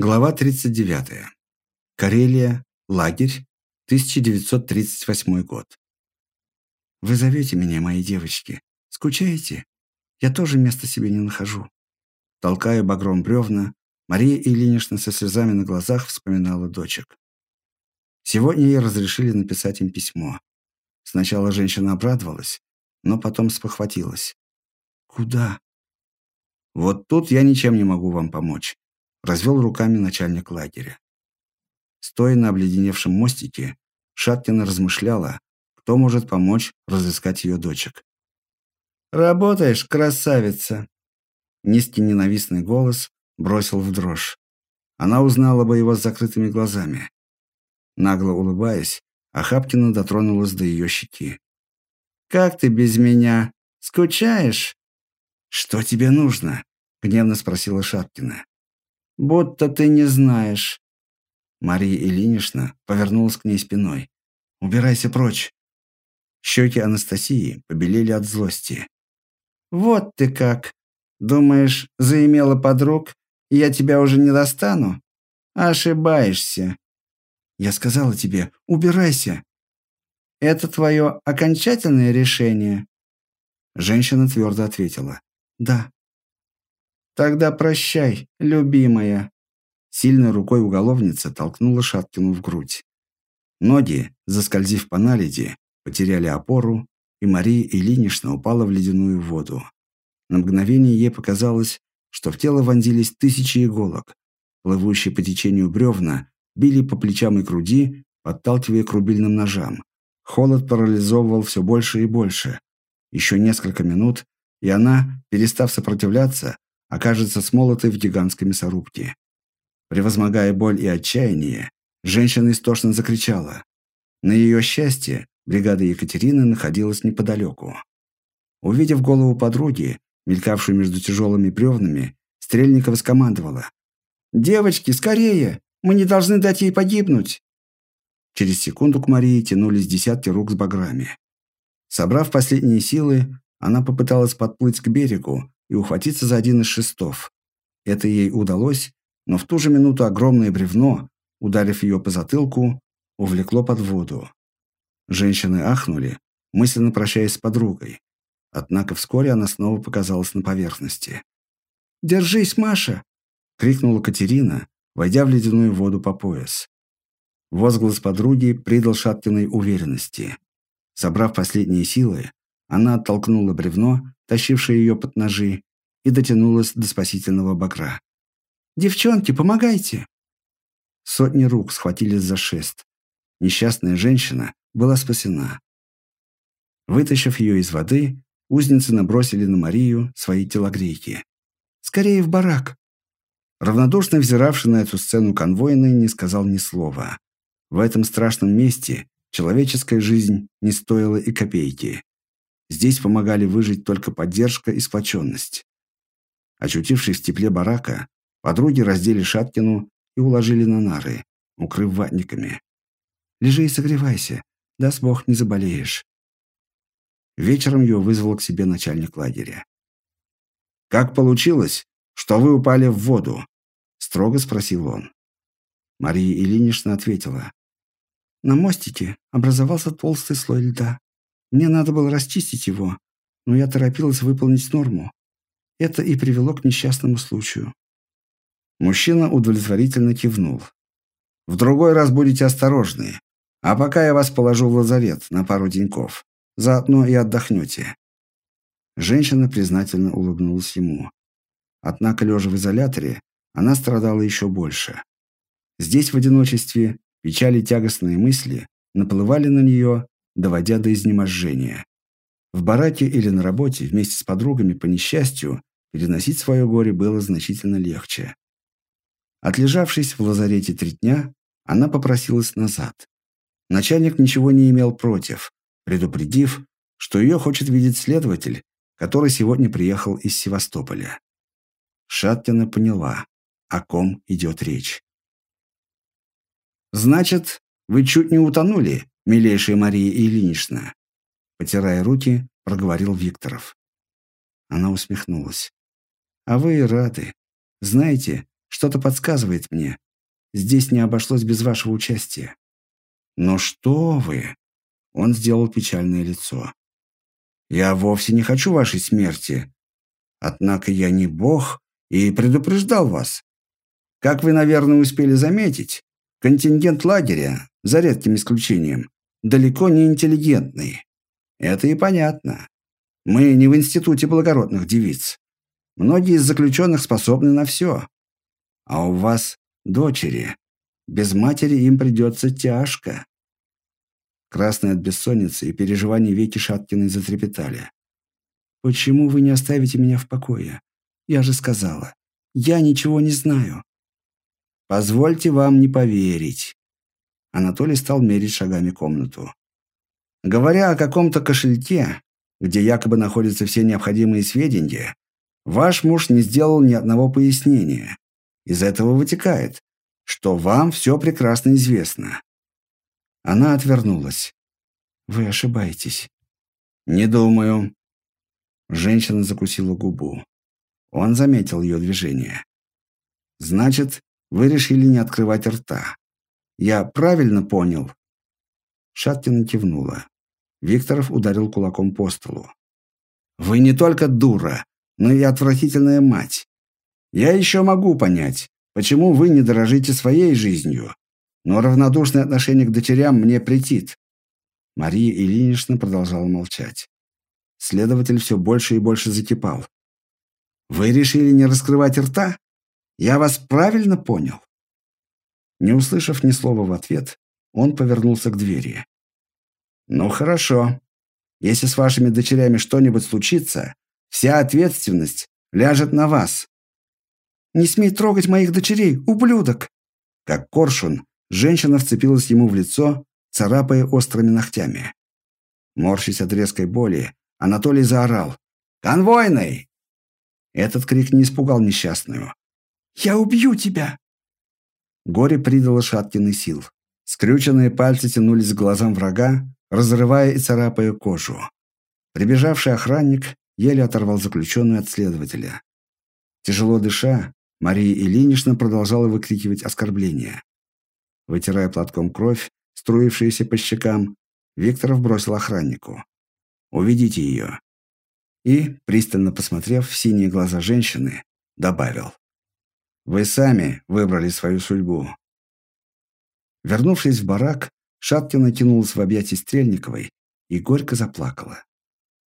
Глава 39. Карелия. Лагерь. 1938 год. Вы зовете меня, мои девочки. Скучаете? Я тоже места себе не нахожу. Толкая багром бревна, Мария Ильинична со слезами на глазах вспоминала дочек. Сегодня ей разрешили написать им письмо. Сначала женщина обрадовалась, но потом спохватилась. Куда? Вот тут я ничем не могу вам помочь развел руками начальник лагеря. Стоя на обледеневшем мостике, Шаткина размышляла, кто может помочь разыскать ее дочек. «Работаешь, красавица!» Низкий ненавистный голос бросил в дрожь. Она узнала бы его с закрытыми глазами. Нагло улыбаясь, Ахапкина дотронулась до ее щеки. «Как ты без меня? Скучаешь?» «Что тебе нужно?» — гневно спросила Шапкина будто ты не знаешь». Мария Ильинична повернулась к ней спиной. «Убирайся прочь!» Щеки Анастасии побелели от злости. «Вот ты как! Думаешь, заимела подруг, и я тебя уже не достану? Ошибаешься!» «Я сказала тебе, убирайся!» «Это твое окончательное решение?» Женщина твердо ответила. «Да». «Тогда прощай, любимая». Сильной рукой уголовница толкнула Шаткину в грудь. Ноги, заскользив по наледи, потеряли опору, и Мария Ильинична упала в ледяную воду. На мгновение ей показалось, что в тело вонзились тысячи иголок. Плывущие по течению бревна били по плечам и груди, подталкивая к рубильным ножам. Холод парализовывал все больше и больше. Еще несколько минут, и она, перестав сопротивляться, окажется смолотой в гигантской мясорубке. Превозмогая боль и отчаяние, женщина истошно закричала. На ее счастье, бригада Екатерины находилась неподалеку. Увидев голову подруги, мелькавшую между тяжелыми бревнами, Стрельникова скомандовала. «Девочки, скорее! Мы не должны дать ей погибнуть!» Через секунду к Марии тянулись десятки рук с баграми. Собрав последние силы, она попыталась подплыть к берегу, и ухватиться за один из шестов. Это ей удалось, но в ту же минуту огромное бревно, ударив ее по затылку, увлекло под воду. Женщины ахнули, мысленно прощаясь с подругой. Однако вскоре она снова показалась на поверхности. «Держись, Маша!» — крикнула Катерина, войдя в ледяную воду по пояс. Возглас подруги придал Шаткиной уверенности. Собрав последние силы, она оттолкнула бревно, тащившее ее под ножи, и дотянулась до спасительного бакра. «Девчонки, помогайте!» Сотни рук схватились за шест. Несчастная женщина была спасена. Вытащив ее из воды, узницы набросили на Марию свои телогрейки. «Скорее в барак!» Равнодушно взиравший на эту сцену конвойный не сказал ни слова. В этом страшном месте человеческая жизнь не стоила и копейки. Здесь помогали выжить только поддержка и сплоченность. Очутившись в тепле барака, подруги раздели Шаткину и уложили на нары, укрыв ватниками. «Лежи и согревайся, даст Бог, не заболеешь». Вечером ее вызвал к себе начальник лагеря. «Как получилось, что вы упали в воду?» – строго спросил он. Мария Ильинична ответила. «На мостике образовался толстый слой льда. Мне надо было расчистить его, но я торопилась выполнить норму. Это и привело к несчастному случаю. Мужчина удовлетворительно кивнул. «В другой раз будете осторожны. А пока я вас положу в лазарет на пару деньков. Заодно и отдохнете». Женщина признательно улыбнулась ему. Однако, лежа в изоляторе, она страдала еще больше. Здесь, в одиночестве, печали тягостные мысли наплывали на нее доводя до изнеможения. В бараке или на работе вместе с подругами по несчастью переносить свое горе было значительно легче. Отлежавшись в лазарете три дня, она попросилась назад. Начальник ничего не имел против, предупредив, что ее хочет видеть следователь, который сегодня приехал из Севастополя. Шаткина поняла, о ком идет речь. «Значит, вы чуть не утонули, милейшая Мария Ильинична!» Потирая руки, проговорил Викторов. Она усмехнулась. «А вы рады. Знаете, Что-то подсказывает мне. Здесь не обошлось без вашего участия. Но что вы? Он сделал печальное лицо. Я вовсе не хочу вашей смерти. Однако я не бог и предупреждал вас. Как вы, наверное, успели заметить, контингент лагеря, за редким исключением, далеко не интеллигентный. Это и понятно. Мы не в институте благородных девиц. Многие из заключенных способны на все. А у вас дочери. Без матери им придется тяжко. Красные от бессонницы и переживаний веки Шаткиной затрепетали. «Почему вы не оставите меня в покое? Я же сказала, я ничего не знаю». «Позвольте вам не поверить». Анатолий стал мерить шагами комнату. Говоря о каком-то кошельке, где якобы находятся все необходимые сведения, ваш муж не сделал ни одного пояснения. Из этого вытекает, что вам все прекрасно известно. Она отвернулась. Вы ошибаетесь. Не думаю. Женщина закусила губу. Он заметил ее движение. Значит, вы решили не открывать рта. Я правильно понял? Шаткина кивнула. Викторов ударил кулаком по столу. «Вы не только дура, но и отвратительная мать. Я еще могу понять, почему вы не дорожите своей жизнью, но равнодушное отношение к дочерям мне претит». Мария Ильинична продолжала молчать. Следователь все больше и больше закипал. «Вы решили не раскрывать рта? Я вас правильно понял?» Не услышав ни слова в ответ, он повернулся к двери. «Ну хорошо. Если с вашими дочерями что-нибудь случится, вся ответственность ляжет на вас». «Не смей трогать моих дочерей, ублюдок!» Как коршун, женщина вцепилась ему в лицо, царапая острыми ногтями. Морщись от резкой боли, Анатолий заорал. «Конвойный!» Этот крик не испугал несчастную. «Я убью тебя!» Горе придало Шаткиной сил. Скрюченные пальцы тянулись к глазам врага, разрывая и царапая кожу. Прибежавший охранник еле оторвал заключенную от следователя. Тяжело дыша, Мария Ильинична продолжала выкрикивать оскорбления. Вытирая платком кровь, струившуюся по щекам, Викторов бросил охраннику. «Уведите ее». И, пристально посмотрев в синие глаза женщины, добавил. «Вы сами выбрали свою судьбу». Вернувшись в барак, Шаткина кинулась в объятия Стрельниковой и горько заплакала.